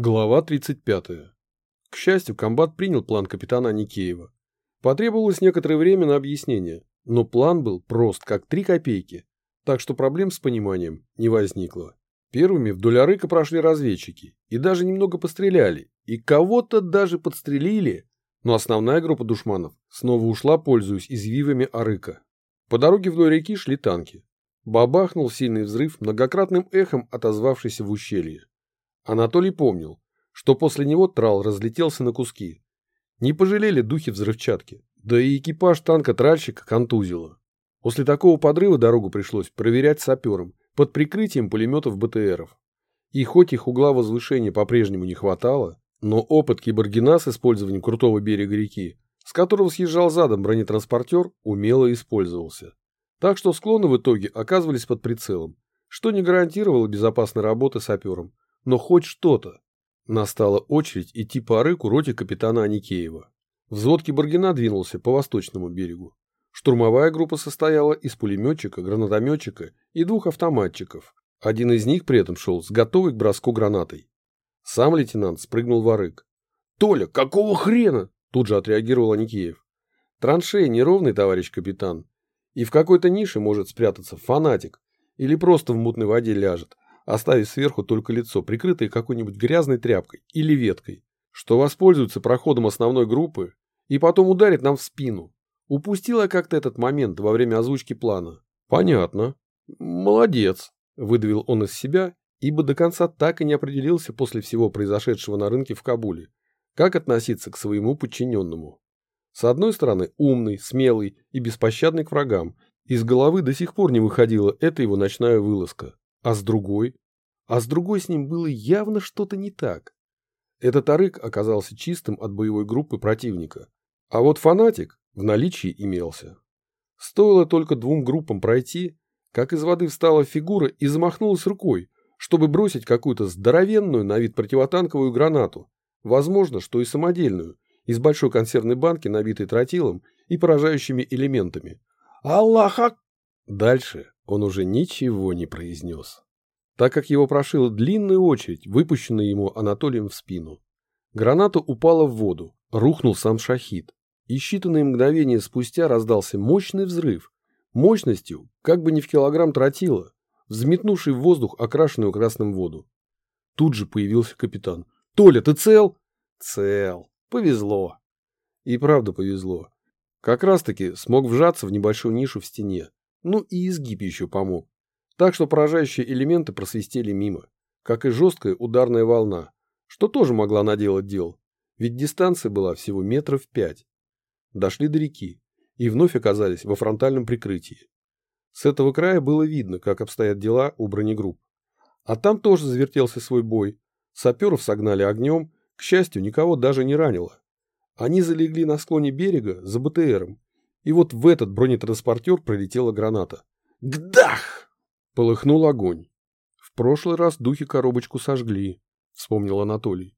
Глава 35. К счастью, комбат принял план капитана Никеева. Потребовалось некоторое время на объяснение, но план был прост, как три копейки, так что проблем с пониманием не возникло. Первыми вдоль Арыка прошли разведчики и даже немного постреляли, и кого-то даже подстрелили, но основная группа душманов снова ушла, пользуясь извивами Арыка. По дороге вдоль реки шли танки. Бабахнул сильный взрыв, многократным эхом отозвавшийся в ущелье. Анатолий помнил, что после него трал разлетелся на куски. Не пожалели духи взрывчатки, да и экипаж танка-тральщика контузило. После такого подрыва дорогу пришлось проверять сапером под прикрытием пулеметов БТРов. И хоть их угла возвышения по-прежнему не хватало, но опыт Киборгина с использованием крутого берега реки, с которого съезжал задом бронетранспортер, умело использовался. Так что склоны в итоге оказывались под прицелом, что не гарантировало безопасной работы саперам, но хоть что-то. Настала очередь идти по арыку роте капитана Аникеева. Взвод Киборгина двинулся по восточному берегу. Штурмовая группа состояла из пулеметчика, гранатометчика и двух автоматчиков. Один из них при этом шел с готовой к броску гранатой. Сам лейтенант спрыгнул в арык. «Толя, какого хрена?» Тут же отреагировал Аникеев. «Траншея неровный, товарищ капитан. И в какой-то нише может спрятаться фанатик. Или просто в мутной воде ляжет оставив сверху только лицо, прикрытое какой-нибудь грязной тряпкой или веткой, что воспользуется проходом основной группы и потом ударит нам в спину. Упустила как-то этот момент во время озвучки плана. Понятно. Молодец, выдавил он из себя, ибо до конца так и не определился после всего произошедшего на рынке в Кабуле, как относиться к своему подчиненному. С одной стороны, умный, смелый и беспощадный к врагам, из головы до сих пор не выходила эта его ночная вылазка. А с другой? А с другой с ним было явно что-то не так. Этот арык оказался чистым от боевой группы противника. А вот фанатик в наличии имелся. Стоило только двум группам пройти, как из воды встала фигура и замахнулась рукой, чтобы бросить какую-то здоровенную на вид противотанковую гранату, возможно, что и самодельную, из большой консервной банки, набитой тротилом и поражающими элементами. Аллаха! Дальше он уже ничего не произнес, так как его прошила длинная очередь, выпущенная ему Анатолием в спину. Граната упала в воду, рухнул сам шахид, и считанные мгновения спустя раздался мощный взрыв, мощностью, как бы не в килограмм тротила, взметнувший в воздух окрашенную красным воду. Тут же появился капитан. «Толя, ты цел?» «Цел. Повезло». И правда повезло. Как раз-таки смог вжаться в небольшую нишу в стене, ну и изгиб еще помог. Так что поражающие элементы просвистели мимо, как и жесткая ударная волна, что тоже могла наделать дел, ведь дистанция была всего метров пять. Дошли до реки и вновь оказались во фронтальном прикрытии. С этого края было видно, как обстоят дела у бронегрупп. А там тоже завертелся свой бой. Саперов согнали огнем, к счастью, никого даже не ранило. Они залегли на склоне берега за БТРом и вот в этот бронетранспортер пролетела граната. Гдах! Полыхнул огонь. В прошлый раз духи коробочку сожгли, вспомнил Анатолий.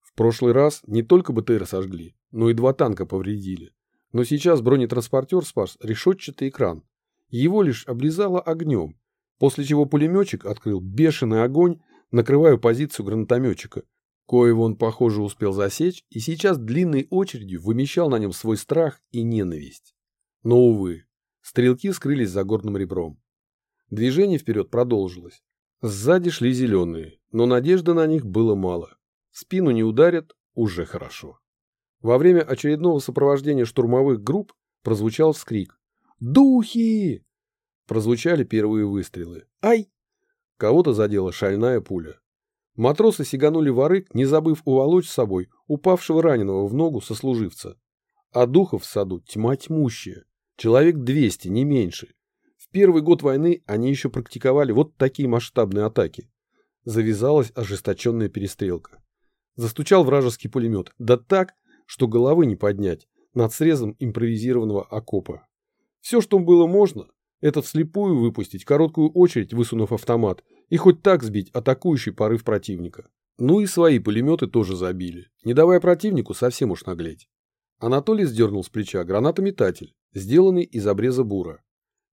В прошлый раз не только БТР сожгли, но и два танка повредили. Но сейчас бронетранспортер спас решетчатый экран. Его лишь облизало огнем, после чего пулеметчик открыл бешеный огонь, накрывая позицию гранатометчика, коего он, похоже, успел засечь, и сейчас длинной очередью вымещал на нем свой страх и ненависть. Но, увы, стрелки скрылись за горным ребром. Движение вперед продолжилось. Сзади шли зеленые, но надежды на них было мало. Спину не ударят – уже хорошо. Во время очередного сопровождения штурмовых групп прозвучал вскрик. «Духи!» Прозвучали первые выстрелы. «Ай!» Кого-то задела шальная пуля. Матросы сиганули в арык, не забыв уволочь с собой упавшего раненого в ногу сослуживца. А духов в саду тьма тьмущая. Человек 200, не меньше. В первый год войны они еще практиковали вот такие масштабные атаки. Завязалась ожесточенная перестрелка. Застучал вражеский пулемет, да так, что головы не поднять, над срезом импровизированного окопа. Все, что было можно, это вслепую выпустить короткую очередь, высунув автомат, и хоть так сбить атакующий порыв противника. Ну и свои пулеметы тоже забили, не давая противнику совсем уж наглеть. Анатолий сдернул с плеча гранатометатель, сделанный из обреза бура.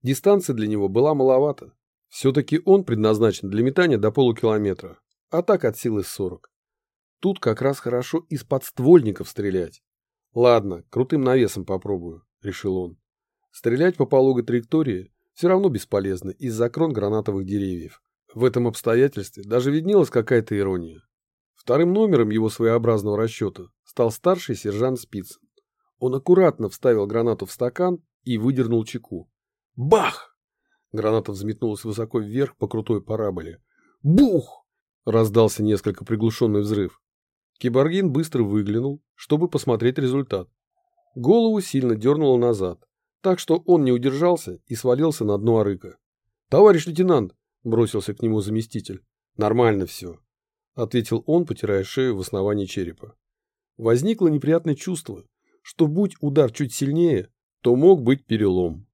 Дистанция для него была маловата. Все-таки он предназначен для метания до полукилометра, а так от силы 40. Тут как раз хорошо из подствольников стрелять. Ладно, крутым навесом попробую, решил он. Стрелять по пологой траектории все равно бесполезно из-за крон гранатовых деревьев. В этом обстоятельстве даже виднелась какая-то ирония. Вторым номером его своеобразного расчета стал старший сержант Спицын. Он аккуратно вставил гранату в стакан и выдернул чеку. Бах! Граната взметнулась высоко вверх по крутой параболе. Бух! Раздался несколько приглушенный взрыв. Киборгин быстро выглянул, чтобы посмотреть результат. Голову сильно дернуло назад, так что он не удержался и свалился на дно арыка. «Товарищ лейтенант!» – бросился к нему заместитель. «Нормально все», – ответил он, потирая шею в основании черепа. Возникло неприятное чувство, что будь удар чуть сильнее, то мог быть перелом.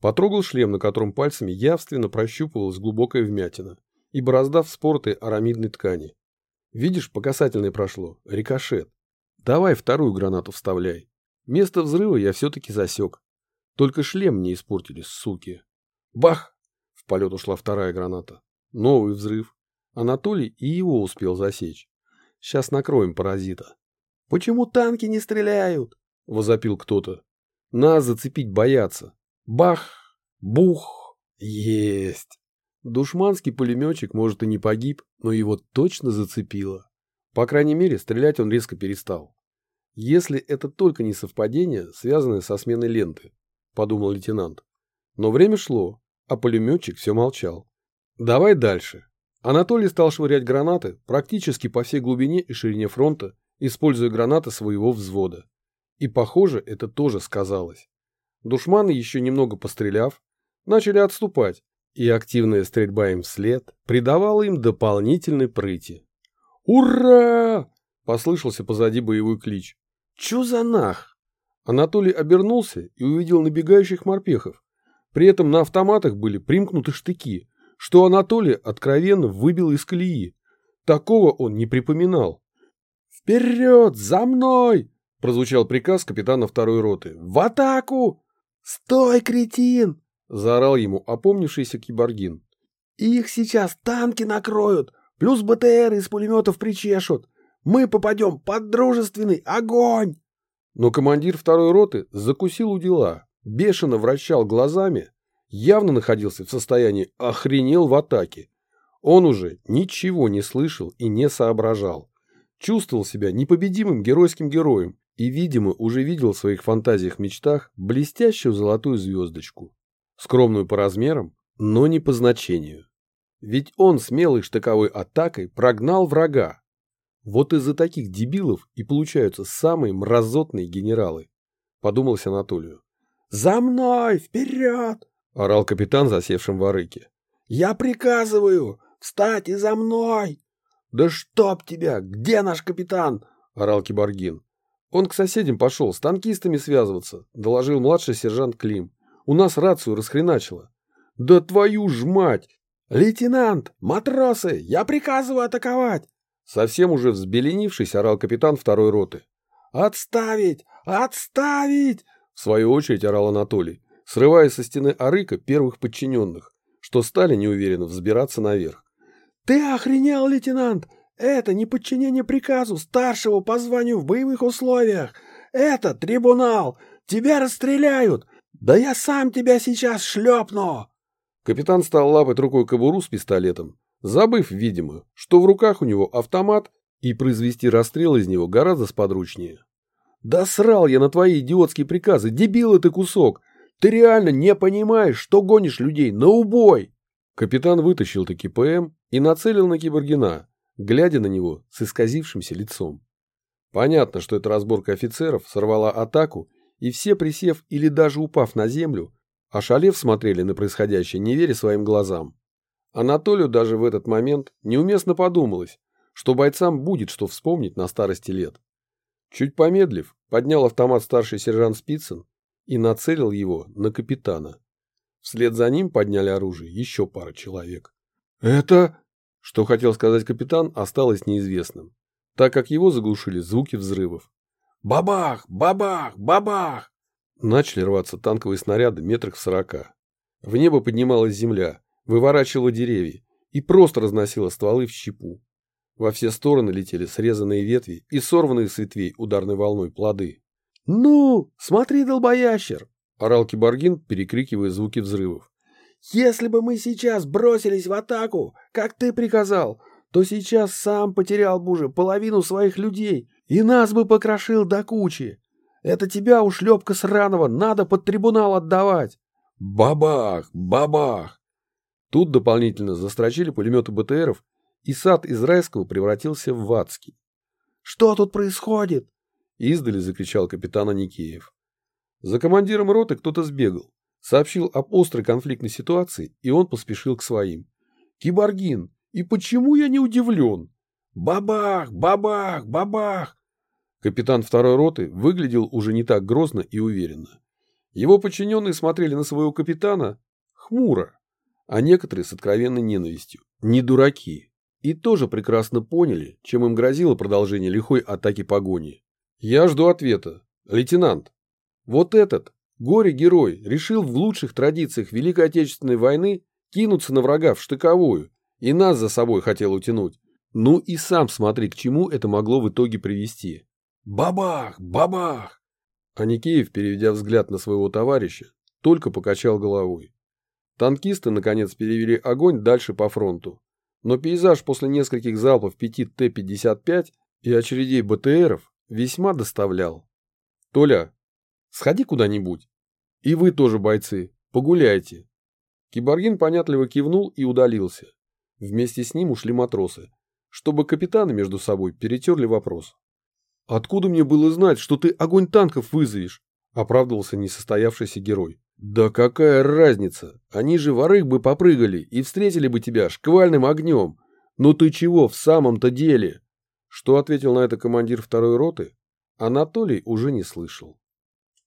Потрогал шлем, на котором пальцами явственно прощупывалась глубокая вмятина и борозда в спорты арамидной ткани. Видишь, по касательной прошло. Рикошет. Давай вторую гранату вставляй. Место взрыва я все-таки засек. Только шлем не испортили, суки. Бах! В полет ушла вторая граната. Новый взрыв. Анатолий и его успел засечь. Сейчас накроем паразита. Почему танки не стреляют? Возопил кто-то. Нас зацепить боятся. Бах! Бух! Есть! Душманский пулеметчик, может, и не погиб, но его точно зацепило. По крайней мере, стрелять он резко перестал. Если это только не совпадение, связанное со сменой ленты, подумал лейтенант. Но время шло, а пулеметчик все молчал. Давай дальше. Анатолий стал швырять гранаты практически по всей глубине и ширине фронта, используя гранаты своего взвода. И, похоже, это тоже сказалось. Душманы, еще немного постреляв, начали отступать, и активная стрельба им вслед придавала им дополнительной прыти. «Ура!» – послышался позади боевой клич. «Чё за нах?» Анатолий обернулся и увидел набегающих морпехов. При этом на автоматах были примкнуты штыки, что Анатолий откровенно выбил из колеи. Такого он не припоминал. «Вперед! За мной!» – прозвучал приказ капитана второй роты. «В атаку!» «Стой, кретин!» Заорал ему опомнившийся киборгин. «Их сейчас танки накроют, плюс БТР из пулеметов причешут. Мы попадем под дружественный огонь!» Но командир второй роты закусил у дела, бешено вращал глазами, явно находился в состоянии охренел в атаке. Он уже ничего не слышал и не соображал. Чувствовал себя непобедимым геройским героем и, видимо, уже видел в своих фантазиях-мечтах блестящую золотую звездочку скромную по размерам, но не по значению. Ведь он смелой штыковой атакой прогнал врага. Вот из-за таких дебилов и получаются самые мразотные генералы, подумалось Анатолию. «За мной! Вперед!» – орал капитан, засевшим в арыке. «Я приказываю! Встать и за мной!» «Да чтоб тебя! Где наш капитан?» – орал Киборгин. Он к соседям пошел с танкистами связываться, доложил младший сержант Клим. У нас рацию расхреначило. Да твою ж мать! Лейтенант! Матросы! Я приказываю атаковать! Совсем уже взбеленившись, орал капитан второй роты. «Отставить! Отставить!» В свою очередь орал Анатолий, срывая со стены арыка первых подчиненных, что стали неуверенно взбираться наверх. «Ты охренел, лейтенант! Это не подчинение приказу старшего по званию в боевых условиях! Это трибунал! Тебя расстреляют! «Да я сам тебя сейчас шлепну!» Капитан стал лапать рукой кобуру с пистолетом, забыв, видимо, что в руках у него автомат, и произвести расстрел из него гораздо сподручнее. «Да срал я на твои идиотские приказы, дебил ты кусок! Ты реально не понимаешь, что гонишь людей на убой!» Капитан вытащил таки ПМ и нацелил на Киборгина, глядя на него с исказившимся лицом. Понятно, что эта разборка офицеров сорвала атаку и все, присев или даже упав на землю, ошалев смотрели на происходящее, не веря своим глазам. Анатолию даже в этот момент неуместно подумалось, что бойцам будет что вспомнить на старости лет. Чуть помедлив, поднял автомат старший сержант Спицын и нацелил его на капитана. Вслед за ним подняли оружие еще пара человек. «Это...» Что хотел сказать капитан, осталось неизвестным, так как его заглушили звуки взрывов. Бабах! Бабах! Бабах! Начали рваться танковые снаряды метрах в сорока. В небо поднималась земля, выворачивала деревья и просто разносила стволы в щепу. Во все стороны летели срезанные ветви и сорванные с ветвей ударной волной плоды. «Ну, смотри, долбоящер!» — орал киборгин, перекрикивая звуки взрывов. «Если бы мы сейчас бросились в атаку, как ты приказал, то сейчас сам потерял бы уже половину своих людей и нас бы покрошил до кучи. Это тебя, ушлепка сраного, надо под трибунал отдавать!» Бабах! Бабах! Тут дополнительно застрочили пулеметы БТРов, и сад из райского превратился в адский. «Что тут происходит?» — издали закричал капитан Аникеев. За командиром роты кто-то сбегал, сообщил об острой конфликтной ситуации, и он поспешил к своим. «Киборгин, и почему я не удивлен?» «Бабах! Бабах! Бабах!» Капитан второй роты выглядел уже не так грозно и уверенно. Его подчиненные смотрели на своего капитана хмуро, а некоторые с откровенной ненавистью. Не дураки. И тоже прекрасно поняли, чем им грозило продолжение лихой атаки погони. Я жду ответа. Лейтенант, вот этот, горе-герой, решил в лучших традициях Великой Отечественной войны кинуться на врага в штыковую и нас за собой хотел утянуть. Ну и сам смотри, к чему это могло в итоге привести. Бабах! Бабах! Аникеев, переведя взгляд на своего товарища, только покачал головой. Танкисты, наконец, перевели огонь дальше по фронту. Но пейзаж после нескольких залпов 5 Т-55 и очередей БТРов весьма доставлял. «Толя, сходи куда-нибудь. И вы тоже, бойцы, погуляйте». Киборгин понятливо кивнул и удалился. Вместе с ним ушли матросы, чтобы капитаны между собой перетерли вопрос. «Откуда мне было знать, что ты огонь танков вызовешь?» – оправдывался несостоявшийся герой. «Да какая разница? Они же ворых бы попрыгали и встретили бы тебя шквальным огнем. Ну ты чего в самом-то деле?» Что ответил на это командир второй роты, Анатолий уже не слышал.